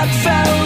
heartfelt.